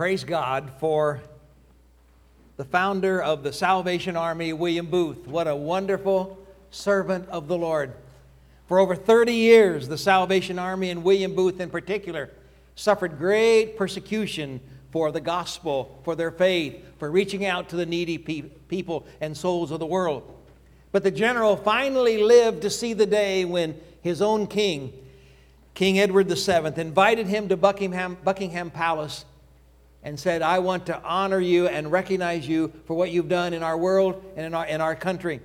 Praise God for the founder of the Salvation Army, William Booth. What a wonderful servant of the Lord. For over 30 years, the Salvation Army and William Booth in particular suffered great persecution for the gospel, for their faith, for reaching out to the needy pe- people and souls of the world. But the general finally lived to see the day when his own king, King Edward VII, invited him to Buckingham, Buckingham Palace and said, I want to honor you and recognize you for what you've done in our world and in our, in our country.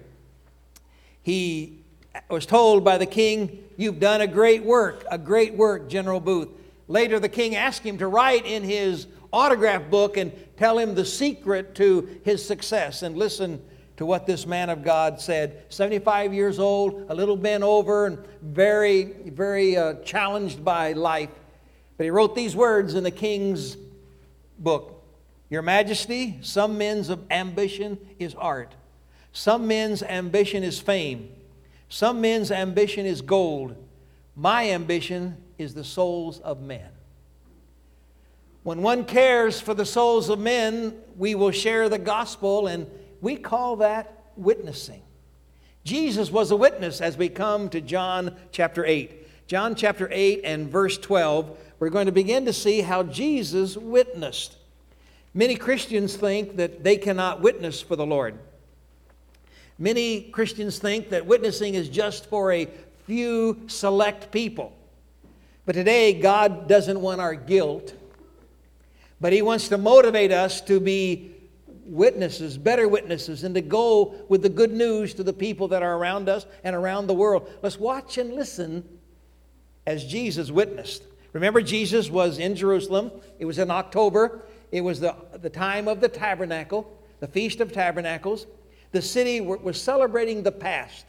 He was told by the king, You've done a great work, a great work, General Booth. Later, the king asked him to write in his autograph book and tell him the secret to his success. And listen to what this man of God said. 75 years old, a little bent over, and very, very uh, challenged by life. But he wrote these words in the king's book Your Majesty, some men's ambition is art, some men's ambition is fame, some men's ambition is gold. My ambition is the souls of men. When one cares for the souls of men, we will share the gospel, and we call that witnessing. Jesus was a witness as we come to John chapter 8. John chapter 8 and verse 12, we're going to begin to see how Jesus witnessed. Many Christians think that they cannot witness for the Lord. Many Christians think that witnessing is just for a few select people. But today, God doesn't want our guilt but He wants to motivate us to be witnesses, better witnesses, and to go with the good news to the people that are around us and around the world. Let's watch and listen as Jesus witnessed. Remember, Jesus was in Jerusalem. It was in October. It was the, the time of the tabernacle, the Feast of Tabernacles. The city was celebrating the past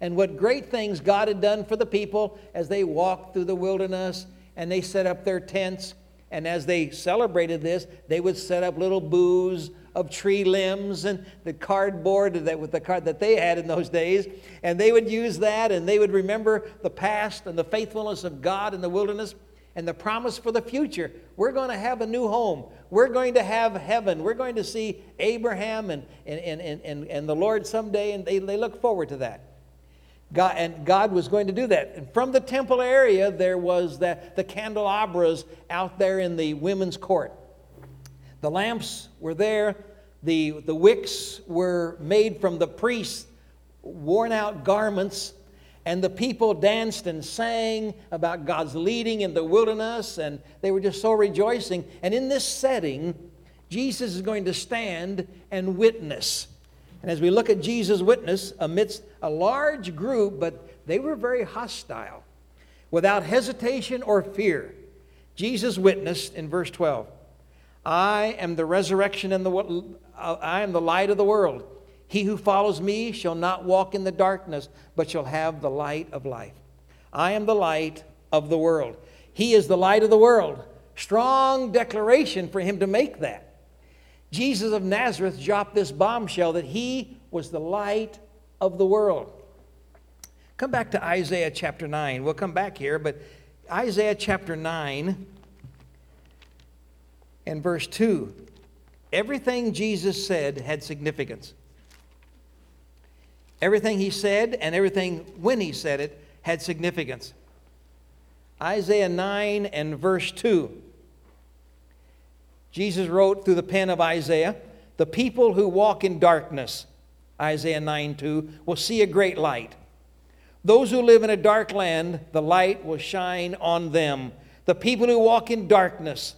and what great things God had done for the people as they walked through the wilderness and they set up their tents and as they celebrated this, they would set up little booths of tree limbs and the cardboard that with the card that they had in those days, and they would use that, and they would remember the past and the faithfulness of God in the wilderness and the promise for the future. We're going to have a new home. We're going to have heaven. We're going to see Abraham and, and, and, and, and the Lord someday, and they, they look forward to that. God, and God was going to do that. And from the temple area, there was that, the candelabras out there in the women's court. The lamps were there. The, the wicks were made from the priests' worn out garments. And the people danced and sang about God's leading in the wilderness. And they were just so rejoicing. And in this setting, Jesus is going to stand and witness and as we look at Jesus' witness amidst a large group, but they were very hostile, without hesitation or fear, Jesus witnessed in verse 12 I am the resurrection and the, I am the light of the world. He who follows me shall not walk in the darkness, but shall have the light of life. I am the light of the world. He is the light of the world. Strong declaration for him to make that. Jesus of Nazareth dropped this bombshell that he was the light of the world. Come back to Isaiah chapter 9. We'll come back here, but Isaiah chapter 9 and verse 2. Everything Jesus said had significance. Everything he said and everything when he said it had significance. Isaiah 9 and verse 2. Jesus wrote through the pen of Isaiah, The people who walk in darkness, Isaiah 9 2, will see a great light. Those who live in a dark land, the light will shine on them. The people who walk in darkness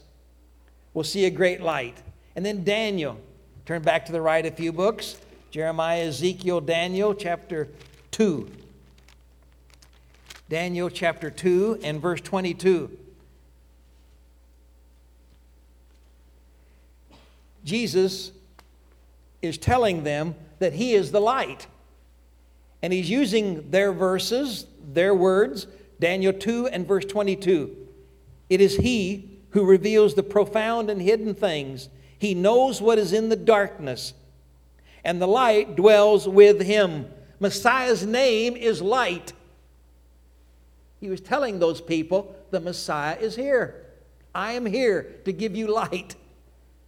will see a great light. And then Daniel, turn back to the right a few books Jeremiah, Ezekiel, Daniel, chapter 2. Daniel chapter 2 and verse 22. Jesus is telling them that he is the light. And he's using their verses, their words, Daniel 2 and verse 22. It is he who reveals the profound and hidden things. He knows what is in the darkness, and the light dwells with him. Messiah's name is light. He was telling those people, the Messiah is here. I am here to give you light.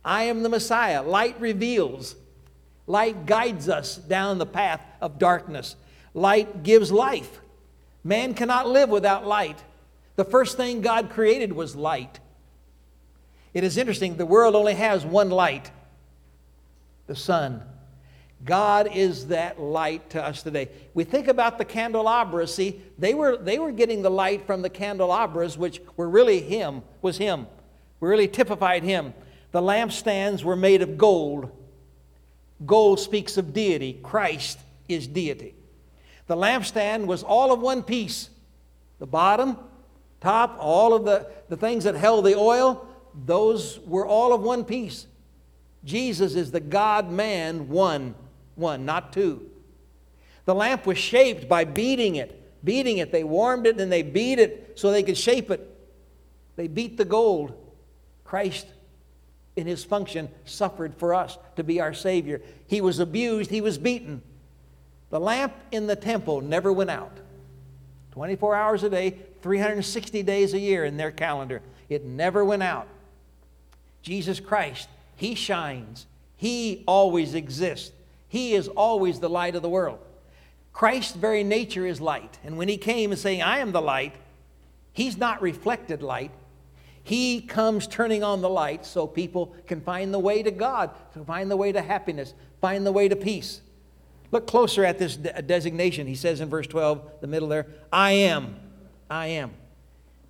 I am the Messiah. Light reveals. Light guides us down the path of darkness. Light gives life. Man cannot live without light. The first thing God created was light. It is interesting, the world only has one light the sun. God is that light to us today. We think about the candelabras. See, they were, they were getting the light from the candelabras, which were really Him, was Him, We really typified Him. The lampstands were made of gold. Gold speaks of deity, Christ is deity. The lampstand was all of one piece. The bottom, top, all of the, the things that held the oil, those were all of one piece. Jesus is the God man, one, one, not two. The lamp was shaped by beating it. Beating it. They warmed it and they beat it so they could shape it. They beat the gold. Christ, in his function, suffered for us to be our Savior. He was abused, he was beaten. The lamp in the temple never went out. 24 hours a day, 360 days a year in their calendar. It never went out. Jesus Christ, He shines. He always exists. He is always the light of the world. Christ's very nature is light. And when He came and saying, I am the light, He's not reflected light. He comes turning on the light so people can find the way to God, to find the way to happiness, find the way to peace. Look closer at this de- designation. He says in verse 12, the middle there, I am. I am.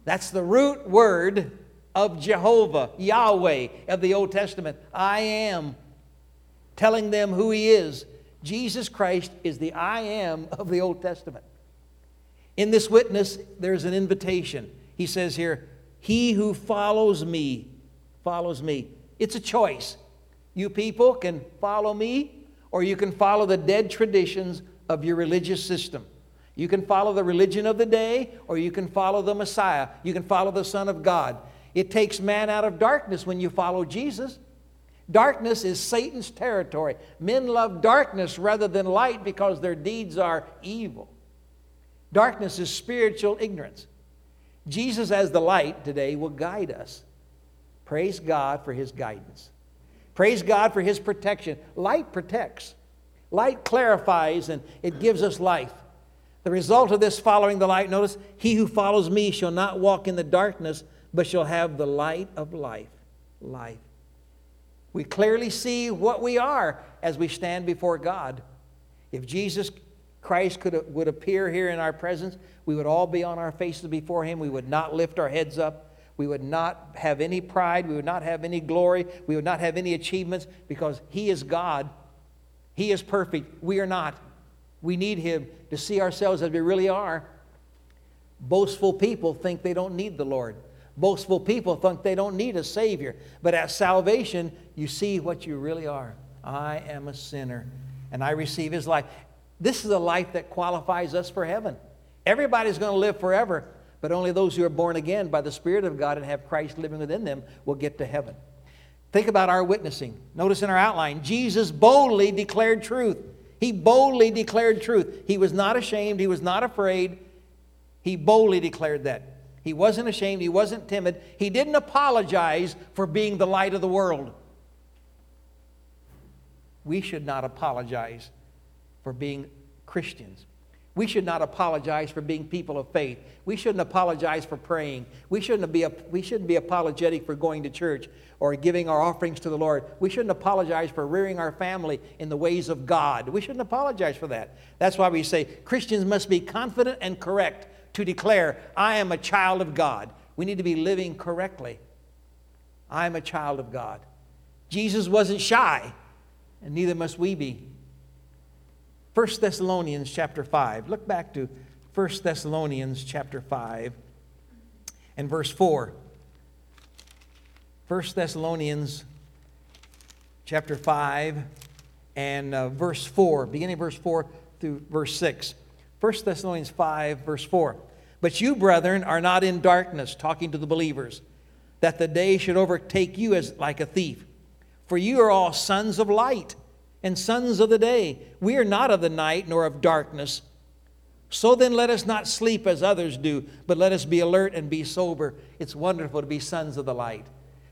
That's the root word of Jehovah, Yahweh of the Old Testament. I am. Telling them who He is. Jesus Christ is the I am of the Old Testament. In this witness, there's an invitation. He says here, He who follows me, follows me. It's a choice. You people can follow me or you can follow the dead traditions of your religious system. You can follow the religion of the day, or you can follow the Messiah. You can follow the Son of God. It takes man out of darkness when you follow Jesus. Darkness is Satan's territory. Men love darkness rather than light because their deeds are evil. Darkness is spiritual ignorance. Jesus, as the light today, will guide us. Praise God for his guidance. Praise God for His protection. Light protects, light clarifies, and it gives us life. The result of this following the light, notice, he who follows me shall not walk in the darkness, but shall have the light of life. Life. We clearly see what we are as we stand before God. If Jesus Christ could, would appear here in our presence, we would all be on our faces before Him. We would not lift our heads up. We would not have any pride. We would not have any glory. We would not have any achievements because He is God. He is perfect. We are not. We need Him to see ourselves as we really are. Boastful people think they don't need the Lord. Boastful people think they don't need a Savior. But at salvation, you see what you really are. I am a sinner, and I receive His life. This is a life that qualifies us for heaven. Everybody's going to live forever, but only those who are born again by the Spirit of God and have Christ living within them will get to heaven. Think about our witnessing. Notice in our outline, Jesus boldly declared truth. He boldly declared truth. He was not ashamed, he was not afraid. He boldly declared that. He wasn't ashamed, he wasn't timid. He didn't apologize for being the light of the world. We should not apologize for being Christians. We should not apologize for being people of faith. We shouldn't apologize for praying. We shouldn't be, we shouldn't be apologetic for going to church or giving our offerings to the Lord. We shouldn't apologize for rearing our family in the ways of God. We shouldn't apologize for that. That's why we say Christians must be confident and correct to declare, I am a child of God. We need to be living correctly. I am a child of God. Jesus wasn't shy, and neither must we be. 1 Thessalonians chapter 5. Look back to 1 Thessalonians chapter 5 and verse 4. 1 Thessalonians chapter 5 and uh, verse 4, beginning verse 4 through verse 6. 1 Thessalonians 5, verse 4. But you, brethren, are not in darkness, talking to the believers, that the day should overtake you as like a thief. For you are all sons of light and sons of the day. We are not of the night nor of darkness. So then let us not sleep as others do, but let us be alert and be sober. It's wonderful to be sons of the light.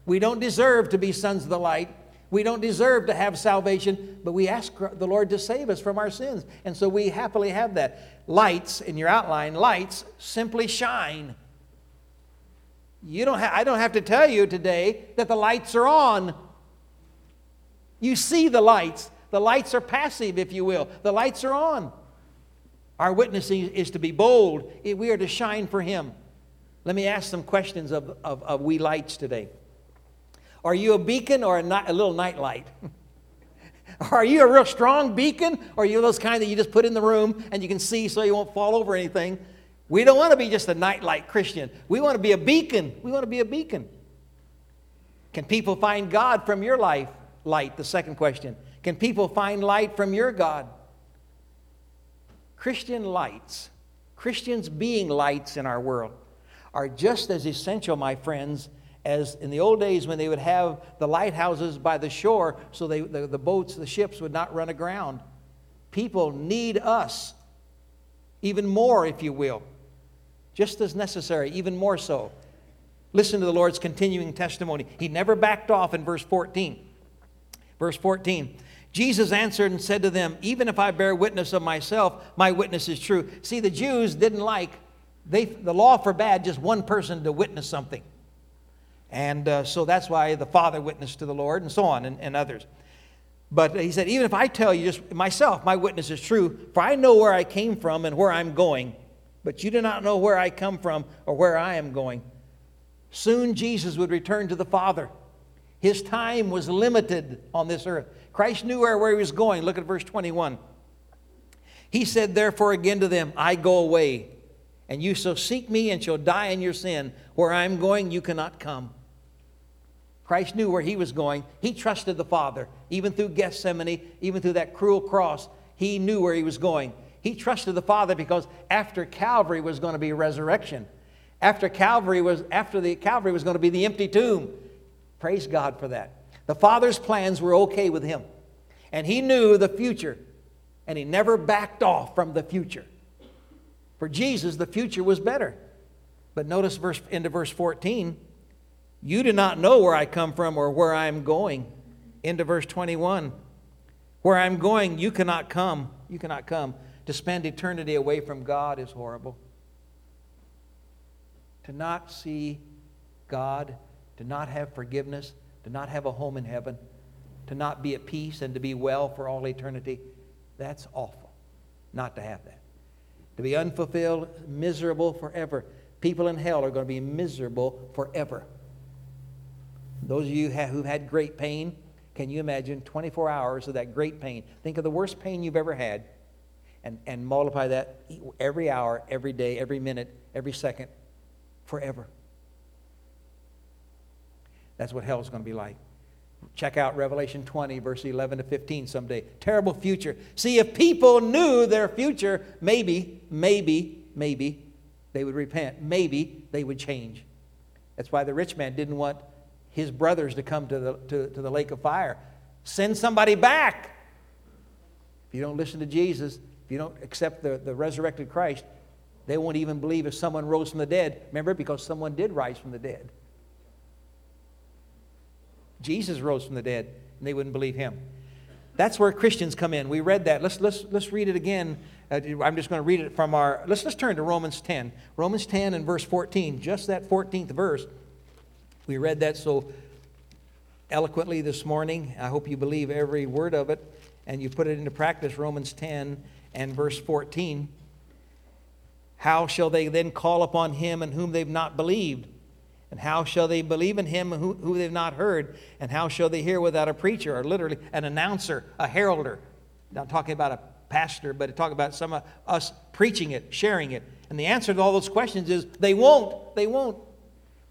We don't deserve to be sons of the light. We don't deserve to have salvation, but we ask the Lord to save us from our sins. And so we happily have that. Lights, in your outline, lights simply shine. You don't ha- I don't have to tell you today that the lights are on. You see the lights. The lights are passive, if you will. The lights are on. Our witnessing is to be bold. We are to shine for Him. Let me ask some questions of, of, of we lights today. Are you a beacon or a, night, a little night light? are you a real strong beacon or are you those kind that you just put in the room and you can see so you won't fall over anything? We don't want to be just a nightlight Christian. We want to be a beacon. We want to be a beacon. Can people find God from your life? Light, the second question. Can people find light from your God? Christian lights, Christians being lights in our world, are just as essential, my friends, as in the old days when they would have the lighthouses by the shore so they, the, the boats, the ships would not run aground. People need us, even more, if you will, just as necessary, even more so. Listen to the Lord's continuing testimony. He never backed off in verse 14. Verse 14. Jesus answered and said to them, Even if I bear witness of myself, my witness is true. See, the Jews didn't like, they, the law forbade just one person to witness something. And uh, so that's why the Father witnessed to the Lord and so on and, and others. But he said, even if I tell you just myself, my witness is true, for I know where I came from and where I'm going, but you do not know where I come from or where I am going. Soon Jesus would return to the Father. His time was limited on this earth. Christ knew where, where he was going. Look at verse 21. He said, Therefore, again to them, I go away, and you shall seek me and shall die in your sin. Where I am going, you cannot come. Christ knew where he was going. He trusted the Father, even through Gethsemane, even through that cruel cross. He knew where he was going. He trusted the Father because after Calvary was going to be resurrection. After Calvary was after the Calvary was going to be the empty tomb. Praise God for that. The Father's plans were okay with him. And he knew the future, and he never backed off from the future. For Jesus, the future was better. But notice verse into verse 14. You do not know where I come from or where I am going. Into verse 21. Where I'm going, you cannot come. You cannot come. To spend eternity away from God is horrible. To not see God, to not have forgiveness, to not have a home in heaven, to not be at peace and to be well for all eternity, that's awful not to have that. To be unfulfilled, miserable forever. People in hell are going to be miserable forever. Those of you who've had great pain, can you imagine 24 hours of that great pain? Think of the worst pain you've ever had and, and multiply that every hour, every day, every minute, every second, forever. That's what hell's going to be like. Check out Revelation 20, verse 11 to 15 someday. Terrible future. See, if people knew their future, maybe, maybe, maybe they would repent. Maybe they would change. That's why the rich man didn't want his brothers to come to the, to, to the lake of fire. Send somebody back. If you don't listen to Jesus, if you don't accept the, the resurrected Christ, they won't even believe if someone rose from the dead. Remember, because someone did rise from the dead. Jesus rose from the dead, and they wouldn't believe him. That's where Christians come in. We read that. Let's, let's, let's read it again. Uh, I'm just going to read it from our. Let's, let's turn to Romans 10. Romans 10 and verse 14, just that 14th verse. We read that so eloquently this morning. I hope you believe every word of it and you put it into practice. Romans 10 and verse 14. How shall they then call upon him in whom they've not believed? And how shall they believe in him who, who they've not heard? And how shall they hear without a preacher, or literally an announcer, a heralder? Not talking about a pastor, but talking about some of us preaching it, sharing it. And the answer to all those questions is they won't. They won't.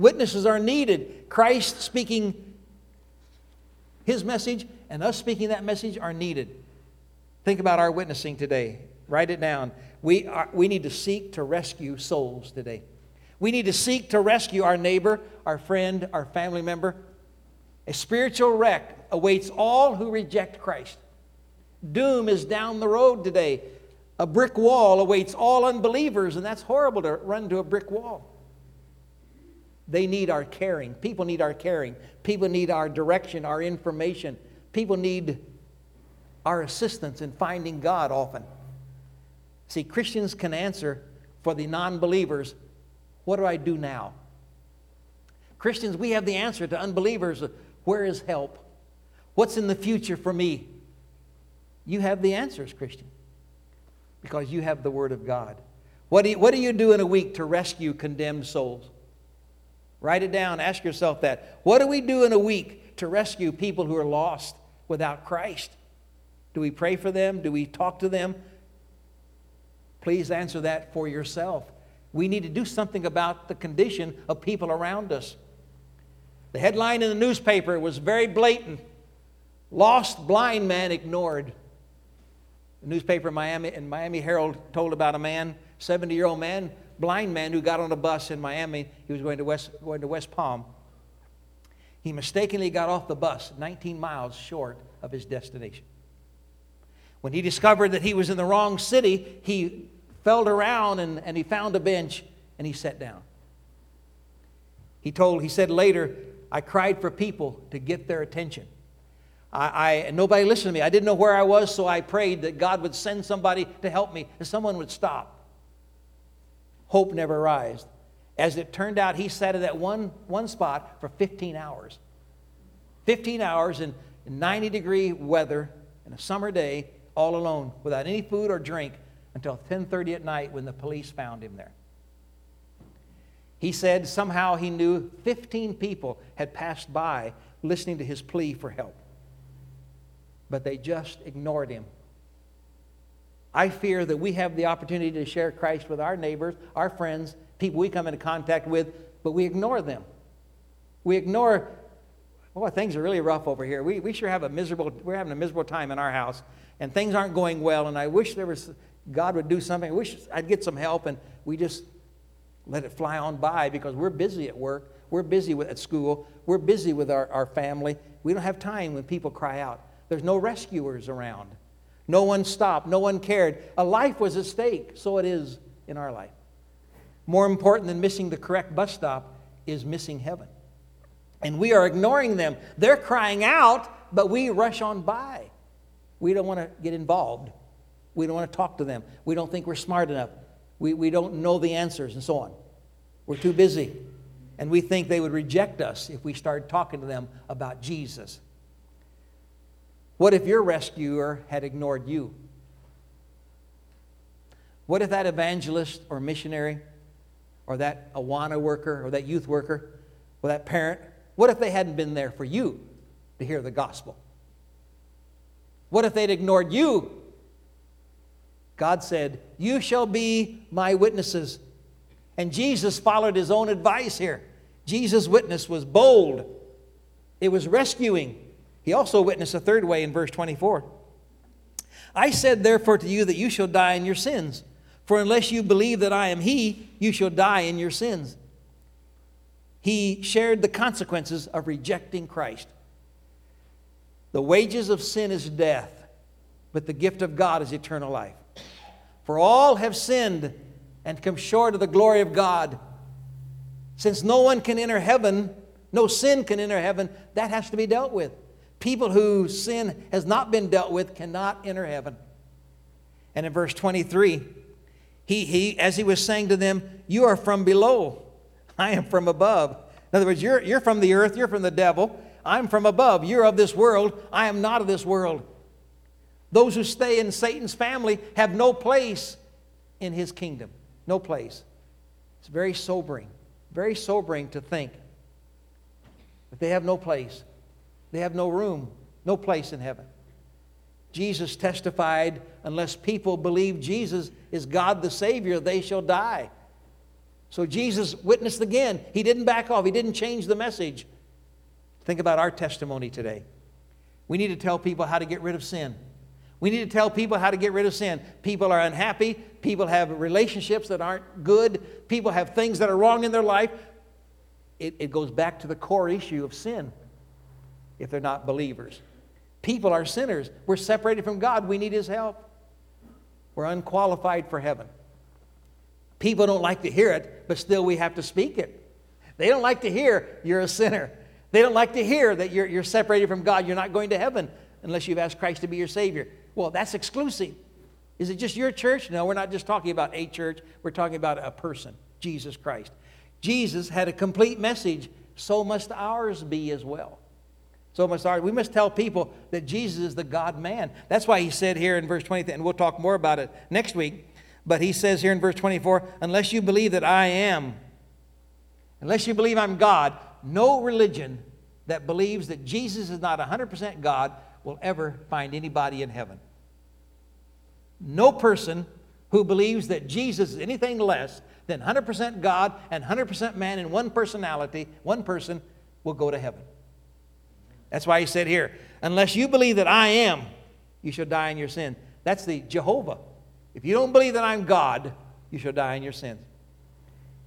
Witnesses are needed. Christ speaking his message and us speaking that message are needed. Think about our witnessing today. Write it down. We, are, we need to seek to rescue souls today. We need to seek to rescue our neighbor, our friend, our family member. A spiritual wreck awaits all who reject Christ. Doom is down the road today. A brick wall awaits all unbelievers, and that's horrible to run to a brick wall. They need our caring. People need our caring. People need our direction, our information. People need our assistance in finding God often. See, Christians can answer for the non believers what do I do now? Christians, we have the answer to unbelievers where is help? What's in the future for me? You have the answers, Christian, because you have the Word of God. What do, you, what do you do in a week to rescue condemned souls? Write it down. Ask yourself that. What do we do in a week to rescue people who are lost without Christ? Do we pray for them? Do we talk to them? Please answer that for yourself. We need to do something about the condition of people around us. The headline in the newspaper was very blatant Lost blind man ignored. The newspaper in Miami and Miami Herald told about a man, 70 year old man, blind man, who got on a bus in Miami. He was going to West, going to West Palm. He mistakenly got off the bus 19 miles short of his destination. When he discovered that he was in the wrong city, he felt around and, and he found a bench and he sat down. He told, he said later, I cried for people to get their attention. I, I, nobody listened to me. I didn't know where I was, so I prayed that God would send somebody to help me and someone would stop. Hope never rised. As it turned out, he sat at that one, one spot for 15 hours. 15 hours in 90 degree weather in a summer day, all alone, without any food or drink, until 10:30 at night when the police found him there. He said somehow he knew 15 people had passed by listening to his plea for help. But they just ignored him. I fear that we have the opportunity to share Christ with our neighbors, our friends, people we come into contact with, but we ignore them. We ignore, boy, things are really rough over here. We, we sure have a miserable, we're having a miserable time in our house, and things aren't going well, and I wish there was God would do something. I wish I'd get some help, and we just let it fly on by because we're busy at work. We're busy with, at school. We're busy with our, our family. We don't have time when people cry out. There's no rescuers around. No one stopped. No one cared. A life was at stake. So it is in our life. More important than missing the correct bus stop is missing heaven. And we are ignoring them. They're crying out, but we rush on by. We don't want to get involved. We don't want to talk to them. We don't think we're smart enough. We, we don't know the answers and so on. We're too busy. And we think they would reject us if we started talking to them about Jesus. What if your rescuer had ignored you? What if that evangelist or missionary or that Awana worker or that youth worker or that parent, what if they hadn't been there for you to hear the gospel? What if they'd ignored you God said, You shall be my witnesses. And Jesus followed his own advice here. Jesus' witness was bold, it was rescuing. He also witnessed a third way in verse 24. I said, therefore, to you that you shall die in your sins. For unless you believe that I am He, you shall die in your sins. He shared the consequences of rejecting Christ. The wages of sin is death, but the gift of God is eternal life. For all have sinned and come short of the glory of God. Since no one can enter heaven, no sin can enter heaven, that has to be dealt with. People whose sin has not been dealt with cannot enter heaven. And in verse 23, he, he, as he was saying to them, You are from below, I am from above. In other words, you're, you're from the earth, you're from the devil, I'm from above. You're of this world, I am not of this world. Those who stay in Satan's family have no place in his kingdom. No place. It's very sobering. Very sobering to think that they have no place. They have no room, no place in heaven. Jesus testified, unless people believe Jesus is God the Savior, they shall die. So Jesus witnessed again. He didn't back off, he didn't change the message. Think about our testimony today. We need to tell people how to get rid of sin. We need to tell people how to get rid of sin. People are unhappy. People have relationships that aren't good. People have things that are wrong in their life. It, it goes back to the core issue of sin if they're not believers. People are sinners. We're separated from God. We need His help. We're unqualified for heaven. People don't like to hear it, but still we have to speak it. They don't like to hear you're a sinner. They don't like to hear that you're, you're separated from God. You're not going to heaven unless you've asked Christ to be your Savior. Well, that's exclusive. Is it just your church? No, we're not just talking about a church. We're talking about a person, Jesus Christ. Jesus had a complete message. So must ours be as well. So must ours. We must tell people that Jesus is the God man. That's why he said here in verse 20, and we'll talk more about it next week. But he says here in verse 24, unless you believe that I am, unless you believe I'm God, no religion that believes that Jesus is not 100% God will ever find anybody in heaven. No person who believes that Jesus is anything less than 100% God and 100% man in one personality, one person, will go to heaven. That's why he said here, unless you believe that I am, you shall die in your sin. That's the Jehovah. If you don't believe that I'm God, you shall die in your sins.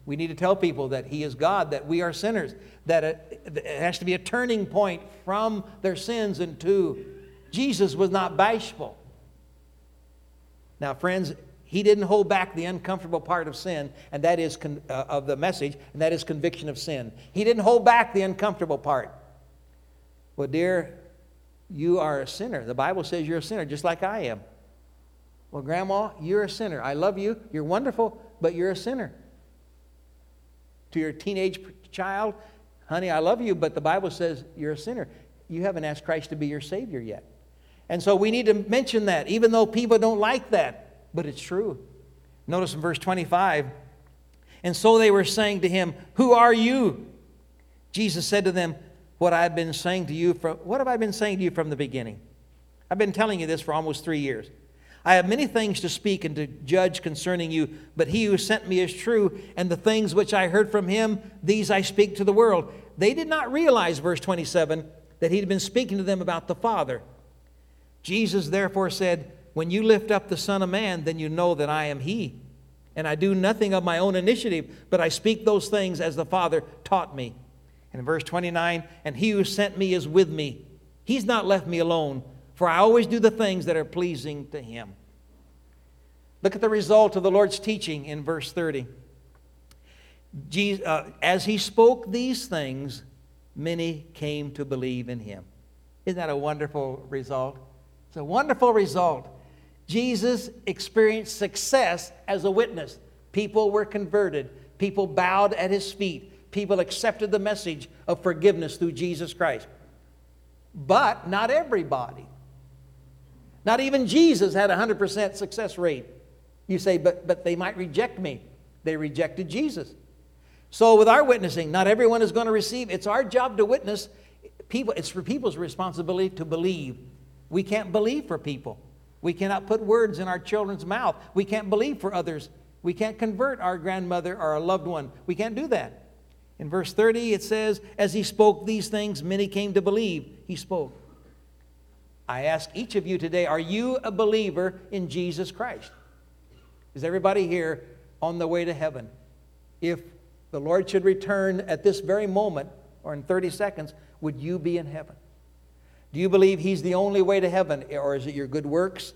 We need to tell people that He is God, that we are sinners, that it, has to be a turning point from their sins into Jesus was not bashful. Now, friends, He didn't hold back the uncomfortable part of sin, and that is con- uh, of the message, and that is conviction of sin. He didn't hold back the uncomfortable part. Well, dear, you are a sinner. The Bible says you're a sinner, just like I am. Well, Grandma, you're a sinner. I love you. You're wonderful, but you're a sinner. To your teenage child, honey, I love you, but the Bible says you're a sinner. You haven't asked Christ to be your Savior yet. And so we need to mention that, even though people don't like that, but it's true. Notice in verse 25, and so they were saying to him, Who are you? Jesus said to them, What I've been saying to you from what have I been saying to you from the beginning? I've been telling you this for almost three years. I have many things to speak and to judge concerning you, but he who sent me is true, and the things which I heard from him, these I speak to the world. They did not realize, verse 27, that he'd been speaking to them about the Father. Jesus therefore said, When you lift up the Son of Man, then you know that I am he. And I do nothing of my own initiative, but I speak those things as the Father taught me. And in verse 29, and he who sent me is with me. He's not left me alone for I always do the things that are pleasing to him. Look at the result of the Lord's teaching in verse 30. Jesus, uh, as he spoke these things, many came to believe in him. Isn't that a wonderful result? It's a wonderful result. Jesus experienced success as a witness. People were converted, people bowed at his feet, people accepted the message of forgiveness through Jesus Christ. But not everybody. Not even Jesus had a 100% success rate. You say, but, but they might reject me. They rejected Jesus. So, with our witnessing, not everyone is going to receive. It's our job to witness. People, it's for people's responsibility to believe. We can't believe for people. We cannot put words in our children's mouth. We can't believe for others. We can't convert our grandmother or a loved one. We can't do that. In verse 30, it says, As he spoke these things, many came to believe. He spoke. I ask each of you today are you a believer in Jesus Christ? Is everybody here on the way to heaven? If the Lord should return at this very moment or in 30 seconds, would you be in heaven? Do you believe He's the only way to heaven? Or is it your good works?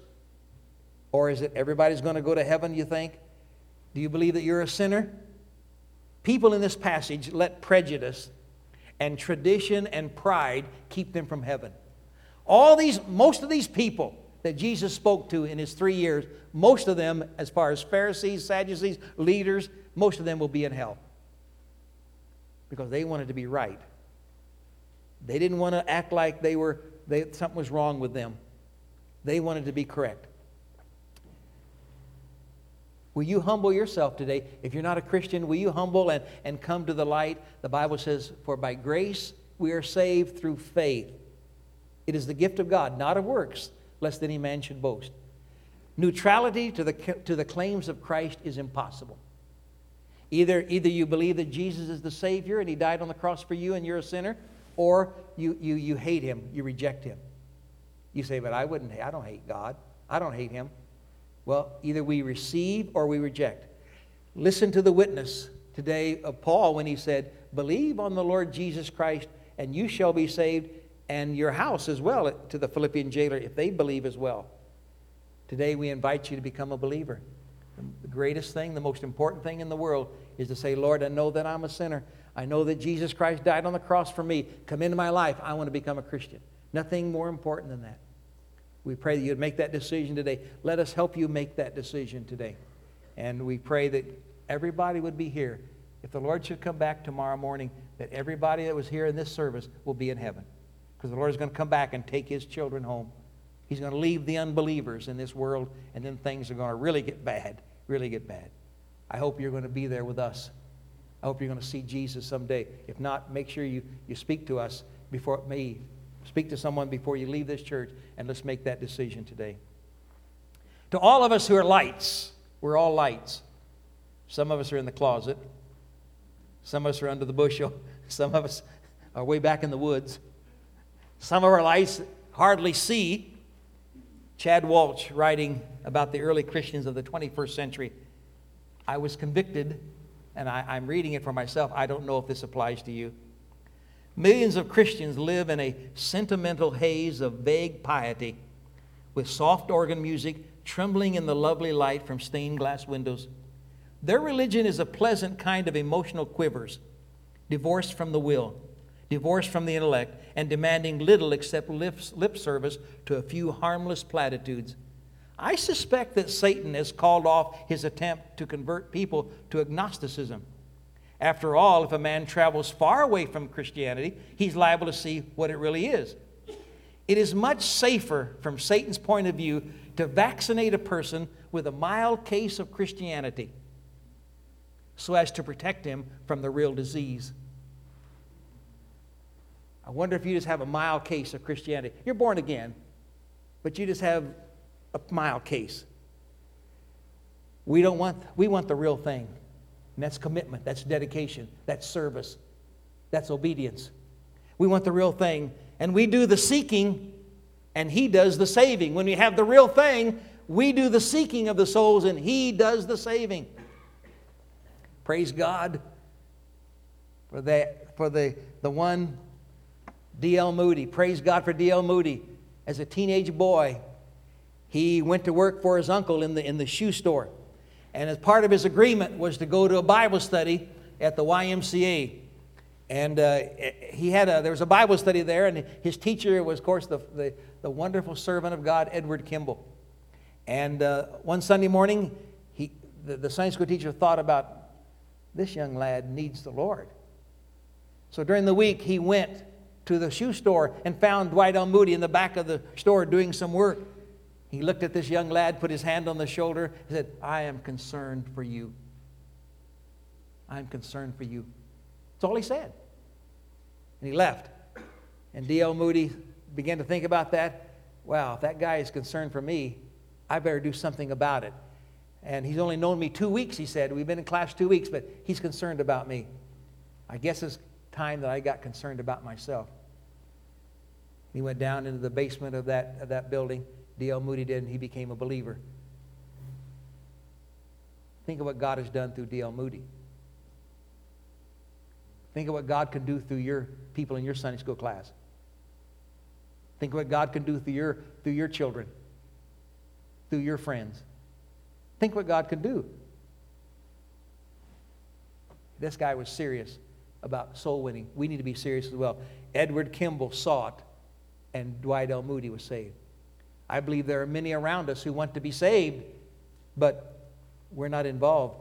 Or is it everybody's going to go to heaven, you think? Do you believe that you're a sinner? People in this passage let prejudice and tradition and pride keep them from heaven. All these, most of these people that Jesus spoke to in his three years, most of them, as far as Pharisees, Sadducees, leaders, most of them will be in hell because they wanted to be right. They didn't want to act like they were they, something was wrong with them. They wanted to be correct. Will you humble yourself today? If you're not a Christian, will you humble and, and come to the light? The Bible says, For by grace we are saved through faith. It is the gift of God, not of works, lest any man should boast. Neutrality to the, to the claims of Christ is impossible. Either, either you believe that Jesus is the Savior and He died on the cross for you and you're a sinner, or you, you, you hate Him, you reject Him. You say, but I wouldn't, I don't hate God. I don't hate Him. Well, either we receive or we reject. Listen to the witness today of Paul when he said, Believe on the Lord Jesus Christ and you shall be saved and your house as well to the Philippian jailer if they believe as well. Today we invite you to become a believer. The greatest thing, the most important thing in the world is to say, Lord, I know that I'm a sinner. I know that Jesus Christ died on the cross for me. Come into my life. I want to become a Christian. Nothing more important than that. We pray that you'd make that decision today. Let us help you make that decision today. And we pray that everybody would be here. If the Lord should come back tomorrow morning, that everybody that was here in this service will be in heaven. Because the Lord is going to come back and take his children home. He's going to leave the unbelievers in this world, and then things are going to really get bad, really get bad. I hope you're going to be there with us. I hope you're going to see Jesus someday. If not, make sure you, you speak to us before me. Speak to someone before you leave this church, and let's make that decision today. To all of us who are lights, we're all lights. Some of us are in the closet. Some of us are under the bushel. Some of us are way back in the woods. Some of our lights hardly see. Chad Walsh, writing about the early Christians of the 21st century, I was convicted, and I, am reading it for myself. I don't know if this applies to you. Millions of Christians live in a sentimental haze of vague piety with soft organ music trembling in the lovely light from stained glass windows. Their religion is a pleasant kind of emotional quivers, divorced from the will divorced from the intellect, and demanding little except lip, lip service to a few harmless platitudes. I suspect that Satan has called off his attempt to convert people to agnosticism. After all, if a man travels far away from Christianity, he's liable to see what it really is. It is much safer, from Satan's point of view, to vaccinate a person with a mild case of Christianity so as to protect him from the real disease. I wonder if you just have a mild case of Christianity. You're born again, but you just have a mild case. We don't want, we want the real thing. And that's commitment, that's dedication, that's service, that's obedience. We want the real thing. And we do the seeking, and He does the saving. When we have the real thing, we do the seeking of the souls, and He does the saving. Praise God for, that, for the, the one D.L. Moody. Praise God for D.L. Moody. As a teenage boy, he went to work for his uncle in the, in the shoe store. And as part of his agreement was to go to a Bible study at the YMCA. And uh, he had a, there was a Bible study there, and his teacher was, of course, the, the, the wonderful servant of God, Edward Kimball. And uh, one Sunday morning, he, the, the Sunday school teacher thought about this young lad needs the Lord. So during the week, he went to the shoe store and found Dwight L. Moody in the back of the store doing some work. He looked at this young lad, put his hand on the shoulder, and said, I am concerned for you. I am concerned for you. That's all he said. And he left. And D.L. Moody began to think about that. Wow, if that guy is concerned for me, I better do something about it. And he's only known me two weeks, he said. We've been in class two weeks, but he's concerned about me. I guess it's time that I got concerned about myself. He went down into the basement of that, of that building. D.L. Moody did, and he became a believer. Think of what God has done through D.L. Moody. Think of what God can do through your people in your Sunday school class. Think of what God can do through your, through your children, through your friends. Think what God can do. This guy was serious about soul winning. We need to be serious as well. Edward Kimball saw it and Dwight L. Moody was saved. I believe there are many around us who want to be saved, but we're not involved.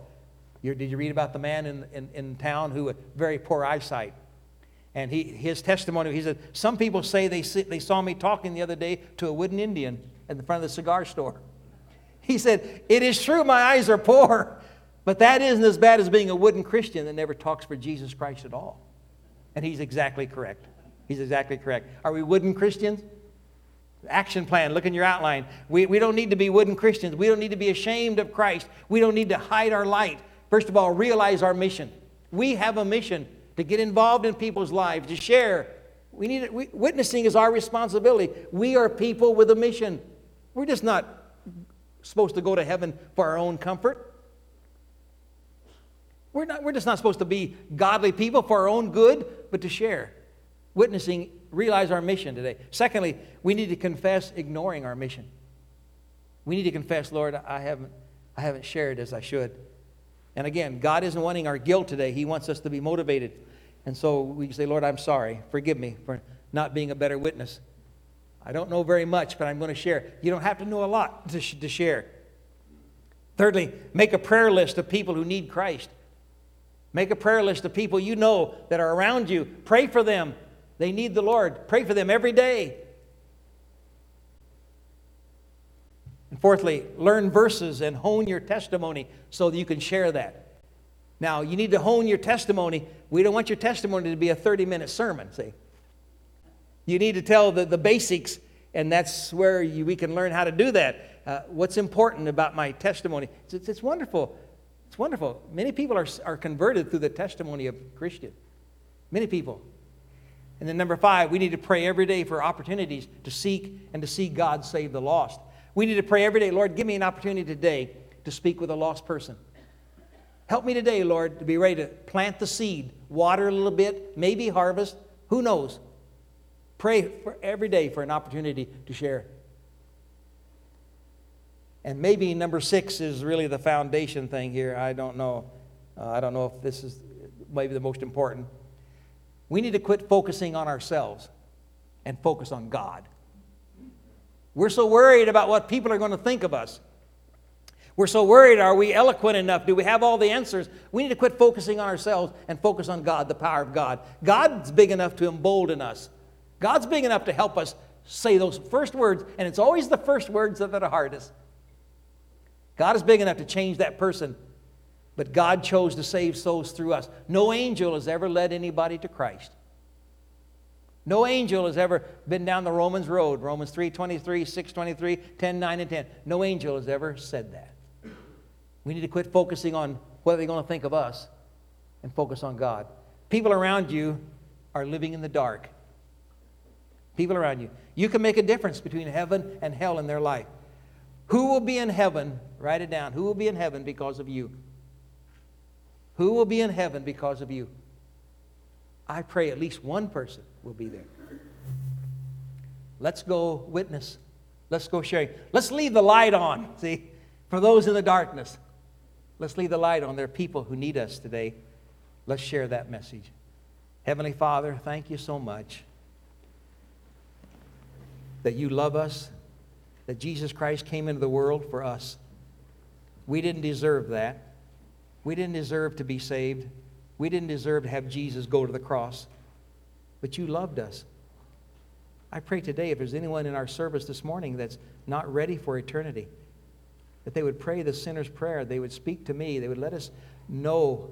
You're, did you read about the man in, in, in town who had very poor eyesight? And he, his testimony, he said, Some people say they, see, they saw me talking the other day to a wooden Indian in the front of the cigar store. He said, It is true my eyes are poor, but that isn't as bad as being a wooden Christian that never talks for Jesus Christ at all. And he's exactly correct. He's exactly correct. Are we wooden Christians? Action plan, look in your outline. We, we don't need to be wooden Christians. We don't need to be ashamed of Christ. We don't need to hide our light. First of all, realize our mission. We have a mission to get involved in people's lives, to share. We need we, witnessing is our responsibility. We are people with a mission. We're just not supposed to go to heaven for our own comfort. We're, not, we're just not supposed to be godly people for our own good, but to share witnessing realize our mission today. Secondly, we need to confess ignoring our mission. We need to confess, Lord, I haven't, I haven't shared as I should. And again, God isn't wanting our guilt today. He wants us to be motivated. And so we say, Lord, I'm sorry. Forgive me for not being a better witness. I don't know very much, but I'm going to share. You don't have to know a lot to, sh- to share. Thirdly, make a prayer list of people who need Christ. Make a prayer list of people you know that are around you. Pray for them. They need the Lord. Pray for them every day. And fourthly, learn verses and hone your testimony so that you can share that. Now, you need to hone your testimony. We don't want your testimony to be a 30 minute sermon, see? You need to tell the, the basics, and that's where you, we can learn how to do that. Uh, what's important about my testimony? It's, it's, it's, wonderful. It's wonderful. Many people are, are converted through the testimony of Christian. Many people. And then number five, we need to pray every day for opportunities to seek and to see God save the lost. We need to pray every day, Lord, give me an opportunity today to speak with a lost person. Help me today, Lord, to be ready to plant the seed, water a little bit, maybe harvest. Who knows? Pray for every day for an opportunity to share. And maybe number six is really the foundation thing here. I don't know. Uh, I don't know if this is maybe the most important. We need to quit focusing on ourselves and focus on God. We're so worried about what people are going to think of us. We're so worried are we eloquent enough? Do we have all the answers? We need to quit focusing on ourselves and focus on God, the power of God. God's big enough to embolden us. God's big enough to help us say those first words, and it's always the first words that are the hardest. God is big enough to change that person, but God chose to save souls through us. No angel has ever led anybody to Christ. No angel has ever been down the Romans road, Romans 3 23, 6 23, 10 9, and 10. No angel has ever said that. We need to quit focusing on what they're going to think of us and focus on God. People around you are living in the dark people around you. You can make a difference between heaven and hell in their life. Who will be in heaven? Write it down. Who will be in heaven because of you? Who will be in heaven because of you? I pray at least one person will be there. Let's go witness. Let's go share. Let's leave the light on, see, for those in the darkness. Let's leave the light on. There are people who need us today. Let's share that message. Heavenly Father, thank you so much that you love us, that Jesus Christ came into the world for us. We didn't deserve that. We didn't deserve to be saved. We didn't deserve to have Jesus go to the cross. But you loved us. I pray today if there's anyone in our service this morning that's not ready for eternity, that they would pray the sinner's prayer. They would speak to me. They would let us know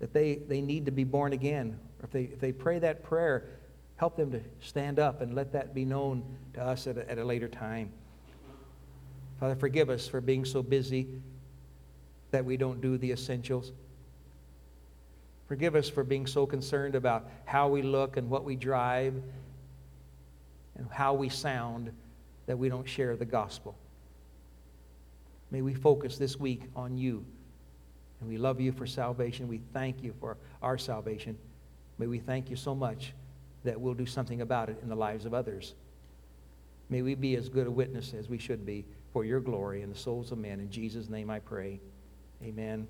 that they, they need to be born again. Or if they, if they pray that prayer, help them to stand up and let that be known to us at a, at a later time. Father, forgive us for being so busy that we don't do the essentials. Forgive us for being so concerned about how we look and what we drive and how we sound that we don't share the gospel. May we focus this week on you. And we love you for salvation. We thank you for our salvation. May we thank you so much that we'll do something about it in the lives of others. May we be as good a witness as we should be for your glory and the souls of men. In Jesus' name I pray. Amen.